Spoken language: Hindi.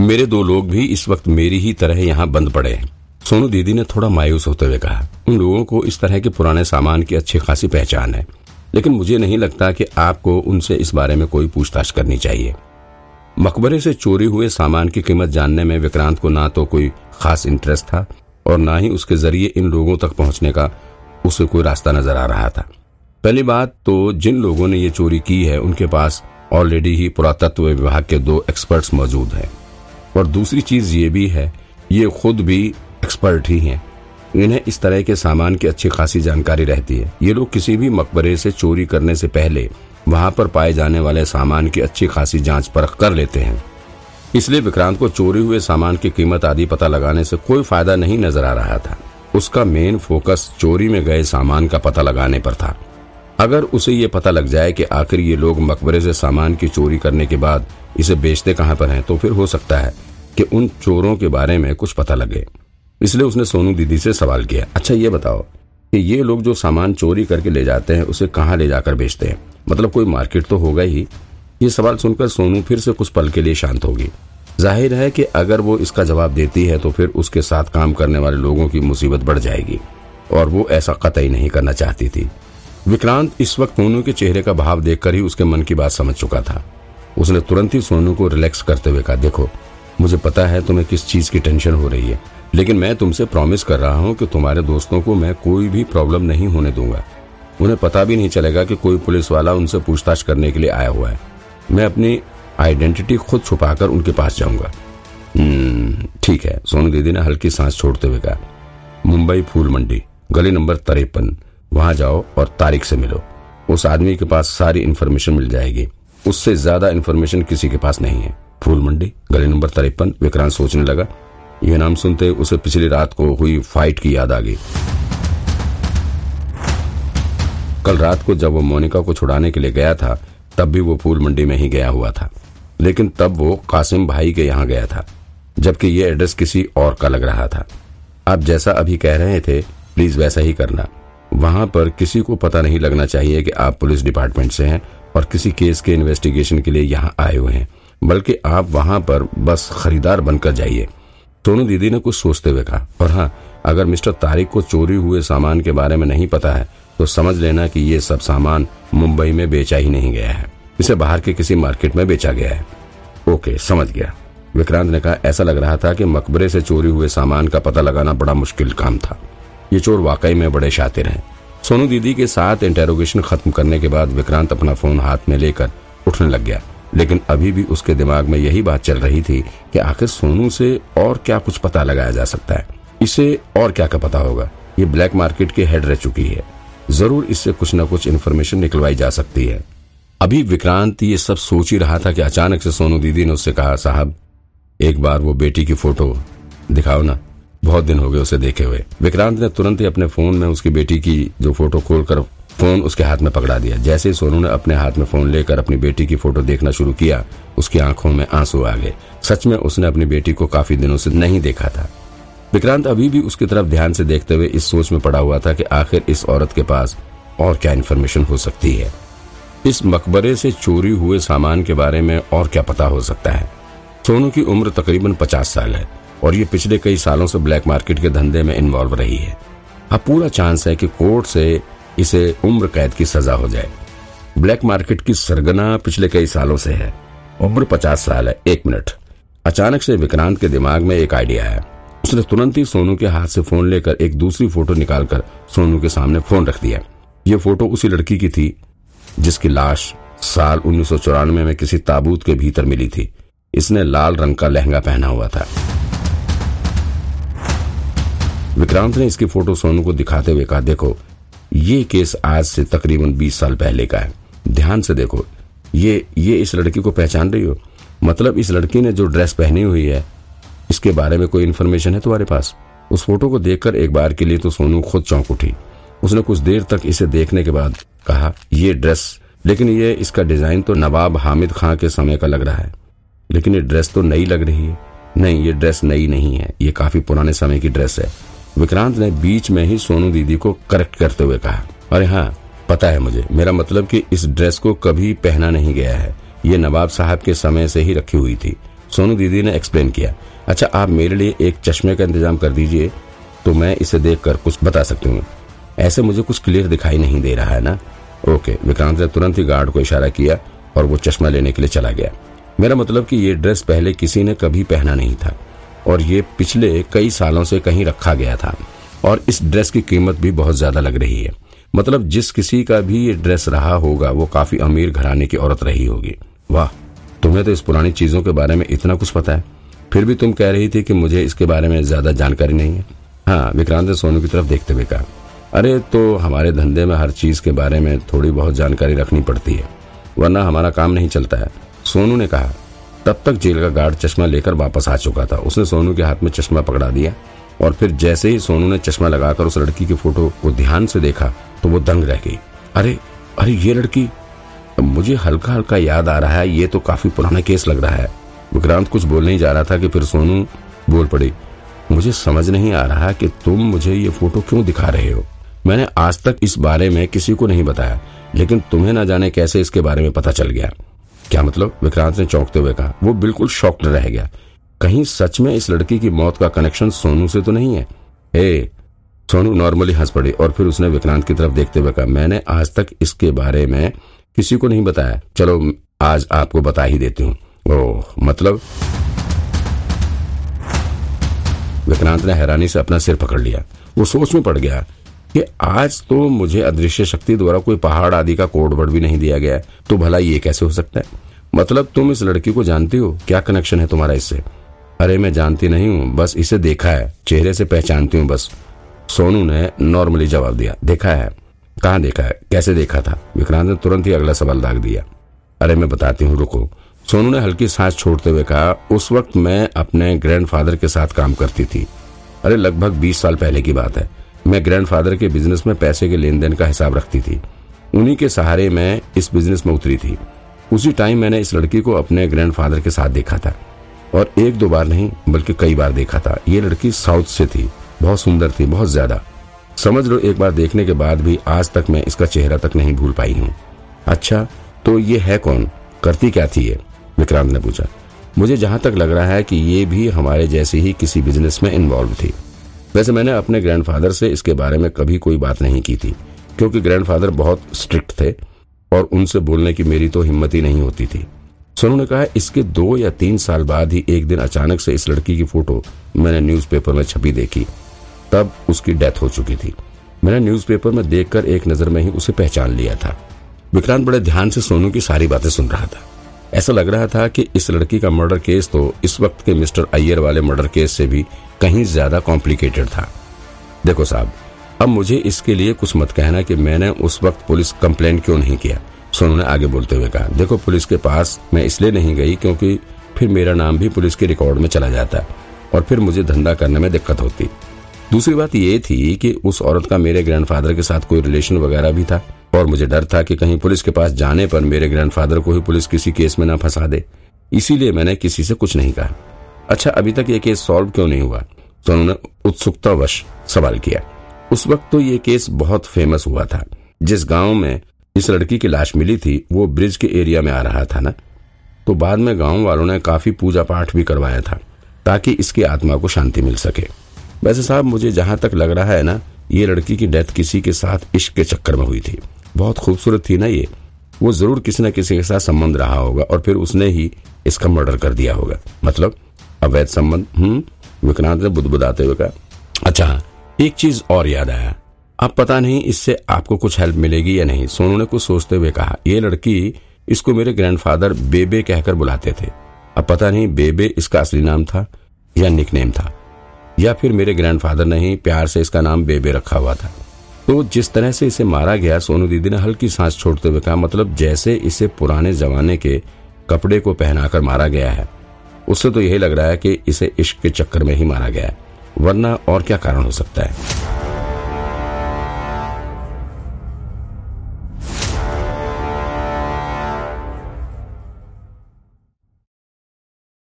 मेरे दो लोग भी इस वक्त मेरी ही तरह यहाँ बंद पड़े हैं। सोनू दीदी ने थोड़ा मायूस होते हुए कहा, उन लोगों को इस तरह के पुराने सामान की अच्छी खासी पहचान है, लेकिन मुझे नहीं लगता कि आपको उनसे इस बारे में कोई पूछताछ करनी चाहिए। मकबरे से चोरी हुए सामान की कीमत जानने में विक्रांत को ना तो कोई खास इंटरेस्ट था और ना ही उसके ज़रिए इन लोगों तक पहुँचने का उसे कोई रास्ता नज़र आ रहा था। पहली बात तो जिन लोगों ने ये चोरी की है, उनके पास ऑलरेडी ही पुरातत्व विभाग के दो एक्सपर्ट्स मौजूद हैं। और दूसरी चीज़ ये भी है, ये खुद भी एक्सपर्ट ही हैं। इन्हें इस तरह के सामान की अच्छी खासी जानकारी रहती है। ये लोग किसी भी मकबरे से चोरी करने से पहले वहाँ पर पाए जाने वाले सामान की अच्छी खासी जाँच परख कर लेते हैं। इसलिए विक्रांत को चोरी हुए सामान की कीमत आदि पता लगाने से कोई फ़ायदा नहीं नज़र आ रहा था। उसका मेन फोकस चोरी में गए सामान का पता लगाने पर था। अगर उसे ये पता लग जाए कि आखिर ये लोग मकबरे से सामान की चोरी करने के बाद इसे बेचते कहाँ पर हैं तो फिर हो सकता है कि उन चोरों के बारे में कुछ पता लगे। इसलिए उसने सोनू दीदी से सवाल किया अच्छा ये बताओ कि ये लोग जो सामान चोरी करके ले जाते हैं, उसे कहाँ ले जाकर बेचते हैं? मतलब कोई मार्केट तो होगा ही। ये सवाल सुनकर सोनू फिर से कुछ पल के लिए शांत होगी ज़ाहिर है कि अगर वो इसका जवाब देती है तो फिर उसके साथ काम करने वाले लोगों की मुसीबत बढ़ जाएगी, और वो ऐसा कतई नहीं करना चाहती थी। विक्रांत इस वक्त सोनू के चेहरे का भाव देखकर ही उसके मन की बात समझ चुका था। उसने तुरंत ही सोनू को रिलैक्स करते हुए कहा, देखो मुझे पता है तुम्हें किस चीज़ की टेंशन हो रही है लेकिन मैं तुमसे प्रॉमिस कर रहा हूँ कि तुम्हारे दोस्तों को मैं कोई भी प्रॉब्लम नहीं होने दूँगा। उन्हें पता भी नहीं चलेगा कि कोई पुलिस वाला उनसे पूछताछ करने के लिए आया हुआ है। मैं अपनी आइडेंटिटी खुद छुपाकर उनके पास जाऊँगा। हम्म, ठीक है सोनू दीदी ने हल्की सांस छोड़ते हुए कहा। मुंबई फूल मंडी गली नंबर तिरपन वहाँ जाओ और तारीख से मिलो। उस आदमी के पास सारी इन्फॉर्मेशन मिल जाएगी। उससे ज़्यादा इन्फॉर्मेशन किसी के पास नहीं है। फूल मंडी गली नंबर तिरपन, विक्रांत सोचने लगा। यह नाम सुनते उसे पिछली रात को हुई फाइट की याद आ गई। कल रात को जब वो मोनिका को छुड़ाने के लिए गया था, तब भी वो फूल मंडी में ही गया हुआ था। लेकिन तब वो कासिम भाई के यहाँ गया था, जबकि ये एड्रेस किसी और का लग रहा था। आप जैसा अभी कह रहे थे, प्लीज़ वैसा ही करना। वहाँ पर किसी को पता नहीं लगना चाहिए कि आप पुलिस डिपार्टमेंट से हैं और किसी केस के इन्वेस्टिगेशन के लिए यहाँ आए हुए हैं। बल्कि आप वहाँ पर बस खरीदार बनकर जाइए। सोनू दीदी ने कुछ सोचते हुए कहा, और हाँ अगर मिस्टर तारिक को चोरी हुए सामान के बारे में नहीं पता है तो समझ लेना कि ये सब सामान मुंबई में बेचा ही नहीं गया है। इसे बाहर के किसी मार्केट में बेचा गया है। ओके, समझ गया। विक्रांत ने कहा, ऐसा लग रहा था कि मकबरे से चोरी हुए सामान का पता लगाना बड़ा मुश्किल काम था। ये चोर वाकई में बड़े शातिर हैं। सोनू दीदी के साथ इंटेरोगेशन खत्म करने के बाद विक्रांत अपना फ़ोन हाथ में लेकर उठने लग गया। लेकिन अभी भी उसके दिमाग में यही बात चल रही थी कि आखिर सोनू से और क्या कुछ पता लगाया जा सकता है। इसे और क्या का पता होगा? ये ब्लैक मार्केट की हेड रह चुकी है। ज़रूर इससे कुछ न कुछ इन्फॉर्मेशन निकलवाई जा सकती है। अभी विक्रांत ये सब सोच ही रहा था कि अचानक से सोनू दीदी ने उससे कहा, साहब, एक बार वो बेटी की फ़ोटो दिखाओ ना। बहुत दिन हो गए उसे देखे हुए। विक्रांत ने तुरंत ही अपने फ़ोन में उसकी बेटी की जो फ़ोटो खोलकर फ़ोन उसके हाथ में पकड़ा दिया। जैसे ही सोनू ने अपने हाथ में फ़ोन लेकर अपनी बेटी की फ़ोटो देखना शुरू किया, उसकी आँखों में आँसू आ गए। सच में उसने अपनी बेटी को काफ़ी दिनों से नहीं देखा था। विक्रांत अभी भी उसकी तरफ़ ध्यान से देखते हुए इस सोच में पड़ा हुआ था कि आखिर इस औरत के पास और क्या इन्फॉर्मेशन हो सकती है। इस मकबरे से चोरी हुए सामान के बारे में और क्या पता हो सकता है। सोनू की उम्र तकरीबन पचास साल है और ये पिछले कई सालों से ब्लैक मार्केट के धंधे में इन्वॉल्व रही है। अब पूरा चांस है कि कोर्ट से इसे उम्र कैद की सजा हो जाए। ब्लैक मार्केट की सरगना पिछले कई सालों से है। उम्र पचास साल है। एक मिनट। अचानक से विक्रांत के दिमाग में एक आइडिया आया। उसने तुरंत ही सोनू के हाथ से फ़ोन लेकर एक दूसरी फ़ोटो निकालकर सोनू के सामने फ़ोन रख दिया। ये फ़ोटो उसी लड़की की थी, जिसकी लाश साल उन्नीस सौ चौरानवे में किसी ताबूत के भीतर मिली थी। इसने लाल रंग का लहंगा पहना हुआ था। विक्रांत ने इसकी फ़ोटो सोनू को दिखाते हुए कहा, देखो ये केस आज से तकरीबन 20 साल पहले का है। ध्यान से देखो, ये ये इस लड़की को पहचान रही हो? मतलब इस लड़की ने जो ड्रेस पहनी हुई है, इसके बारे में कोई इन्फॉर्मेशन है तुम्हारे पास? उस फ़ोटो को देखकर एक बार के लिए तो सोनू खुद चौंक उठी। उसने कुछ देर तक इसे देखने के बाद कहा, ये ड्रेस, लेकिन ये इसका डिज़ाइन तो नवाब हामिद खां के समय का लग रहा है। लेकिन ये ड्रेस तो नई लग रही है। नहीं, ये ड्रेस नई नहीं है। ये काफ़ी पुराने समय की ड्रेस है। विक्रांत ने बीच में ही सोनू दीदी को करेक्ट करते हुए कहा, अरे हाँ पता है मुझे, मेरा मतलब कि इस ड्रेस को कभी पहना नहीं गया है। ये नवाब साहब के समय से ही रखी हुई थी। सोनू दीदी ने एक्सप्लेन किया अच्छा आप मेरे लिए एक चश्मे का इंतज़ाम कर दीजिए तो मैं इसे देखकर कुछ बता सकती हूँ। ऐसे मुझे कुछ क्लियर दिखाई नहीं दे रहा है ना? ओके, विक्रांत ने तुरंत ही गार्ड को इशारा किया और वो चश्मा लेने के लिए चला गया। मेरा मतलब कि ये ड्रेस पहले किसी ने कभी पहना नहीं था। और ये पिछले कई सालों से कहीं रखा गया था। और इस ड्रेस की कीमत भी बहुत ज़्यादा लग रही है। मतलब जिस किसी का भी ये ड्रेस रहा होगा, वो काफ़ी अमीर घराने की औरत रही होगी। वाह, तुम्हें तो इस पुरानी चीज़ों के बारे में इतना कुछ पता है। फिर भी तुम कह रही थी कि मुझे इसके बारे में ज़्यादा जानकारी नहीं है। हाँ विक्रांत ने सोनू की तरफ़ देखते हुए कहा, अरे तो हमारे धंधे में हर चीज़ के बारे में थोड़ी बहुत जानकारी रखनी पड़ती है, वरना हमारा काम नहीं चलता है। सोनू ने कहा तब तक जेल का गार्ड चश्मा लेकर वापस आ चुका था। उसने सोनू के हाथ में चश्मा पकड़ा दिया और फिर जैसे ही सोनू ने चश्मा लगाकर उस लड़की की फ़ोटो को ध्यान से देखा तो वो दंग रह गई। अरे अरे ये लड़की, मुझे हल्का हल्का याद आ रहा है, ये तो काफ़ी पुराना केस लग रहा है। विक्रांत कुछ बोलने ही जा रहा था कि फिर सोनू बोल पड़ी, मुझे समझ नहीं आ रहा कि तुम मुझे ये फ़ोटो क्यों दिखा रहे हो? मैंने आज तक इस बारे में किसी को नहीं बताया, लेकिन तुम्हें ना जाने कैसे इसके बारे में पता चल गया। क्या मतलब? विक्रांत ने चौंकते हुए कहा, वो बिल्कुल शॉक्ड रह गया। कहीं सच में इस लड़की की मौत का कनेक्शन सोनू से तो नहीं है? ए सोनू नॉर्मली हंस पड़ी और फिर उसने विक्रांत की तरफ़ देखते हुए कहा, मैंने आज तक इसके बारे में किसी को नहीं बताया। चलो, आज आपको बता ही देती हूँ। ओह मतलब? विक्रांत ने हैरानी से अपना सिर पकड़ लिया। वो सोच में पड़ गया कि आज तो मुझे अदृश्य शक्ति द्वारा कोई पहाड़ आदि का कोड वर्ड भी नहीं दिया गया तो भला ये कैसे हो सकता है? मतलब तुम इस लड़की को जानती हो? क्या कनेक्शन है तुम्हारा इससे? अरे मैं जानती नहीं हूँ, बस इसे देखा है, चेहरे से पहचानती हूँ बस। सोनू ने नॉर्मली जवाब दिया, देखा है। कहा देखा है? कैसे देखा था? विक्रांत ने तुरंत ही अगला सवाल दाग दिया। अरे मैं बताती हूँ, रुको। सोनू ने हल्की सांस छोड़ते हुए कहा, उस वक्त मैं अपने ग्रैंडफादर के साथ काम करती थी। अरे लगभग बीस साल पहले की बात है। मैं ग्रैंडफादर के बिज़नेस में पैसे के लेन देन का हिसाब रखती थी। उन्हीं के सहारे मैं इस बिज़नेस में उतरी थी। उसी टाइम मैंने इस लड़की को अपने ग्रैंडफादर के साथ देखा था। और एक दो बार नहीं, बल्कि कई बार देखा था। ये लड़की साउथ से थी, बहुत सुंदर थी, बहुत ज़्यादा। समझ लो, एक बार देखने के बाद भी आज तक मैं इसका चेहरा तक नहीं भूल पाई हूँ। अच्छा तो ये है कौन? करती क्या थी ये? विक्रांत ने पूछा। मुझे जहाँ तक लग रहा है कि ये भी हमारे जैसे ही किसी बिज़नेस में इन्वॉल्व थी। वैसे मैंने अपने ग्रैंडफादर से इसके बारे में कभी कोई बात नहीं की थी, क्योंकि ग्रैंडफादर बहुत स्ट्रिक्ट थे और उनसे बोलने की मेरी तो हिम्मत ही नहीं होती थी। सोनू ने कहा, इसके दो या तीन साल बाद ही एक दिन अचानक से इस लड़की की फ़ोटो मैंने न्यूज़पेपर में छपी देखी, तब उसकी डेथ हो चुकी थी। मैंने न्यूज़पेपर में देखकर एक नज़र में ही उसे पहचान लिया था। विक्रांत बड़े ध्यान से सोनू की सारी बातें सुन रहा था। ऐसा लग रहा था कि इस लड़की का मर्डर केस तो इस वक्त के मिस्टर अय्यर वाले मर्डर केस से भी कहीं ज़्यादा कॉम्प्लिकेटेड था। देखो साहब, अब मुझे इसके लिए कुछ मत कहना कि मैंने उस वक्त पुलिस कंप्लेन क्यों नहीं किया? सोनू ने आगे बोलते हुए कहा, देखो, पुलिस के पास मैं इसलिए नहीं गई क्योंकि फिर मेरा नाम भी पुलिस के रिकॉर्ड में चला जाता और फिर मुझे धंधा करने में दिक्कत होती। दूसरी बात ये थी कि उस औरत का मेरे ग्रैंडफादर के साथ कोई रिलेशन वगैरह भी था? और मुझे डर था कि कहीं पुलिस के पास जाने पर मेरे ग्रैंडफादर को ही पुलिस किसी केस में न फंसा दे। इसीलिए मैंने किसी से कुछ नहीं कहा। अच्छा अभी तक ये केस सॉल्व क्यों नहीं हुआ? सोनू ने उत्सुकतावश सवाल किया। उस वक्त तो ये केस बहुत फ़ेमस हुआ था। जिस गाँव में इस लड़की की लाश मिली थी, वो ब्रिज के एरिया में आ रहा था ना? तो बाद में गाँव वालों ने काफ़ी पूजा पाठ भी करवाया था, ताकि इसकी आत्मा को शांति मिल सके। वैसे साहब, मुझे जहाँ तक लग रहा है ना, ये लड़की की डेथ किसी के साथ इश्क के चक्कर में हुई थी। बहुत खूबसूरत थी ना ये। वो ज़रूर किसी न किसी के साथ संबंध रहा होगा और फिर उसने ही इसका मर्डर कर दिया होगा। मतलब अवैध संबंध हम्म विक्रांत ने बुदबुदाते हुए कहा अच्छा एक चीज़ और याद आया। अब पता नहीं इससे आपको कुछ हेल्प मिलेगी या नहीं। सोनू ने कुछ सोचते हुए कहा, ये लड़की इसको मेरे ग्रैंडफादर बेबे कहकर बुलाते थे। अब पता नहीं बेबे इसका असली नाम था या निकनेम था, या फिर मेरे ग्रैंडफादर ने ही प्यार से इसका नाम बेबे रखा हुआ था। तो जिस तरह से इसे मारा गया, सोनू दीदी ने हल्की सांस छोड़ते हुए कहा मतलब जैसे इसे पुराने जमाने के कपड़े को पहनाकर मारा गया है। उससे तो यही लग रहा है कि इसे इश्क के चक्कर में ही मारा गया है। वरना और क्या कारण हो सकता है?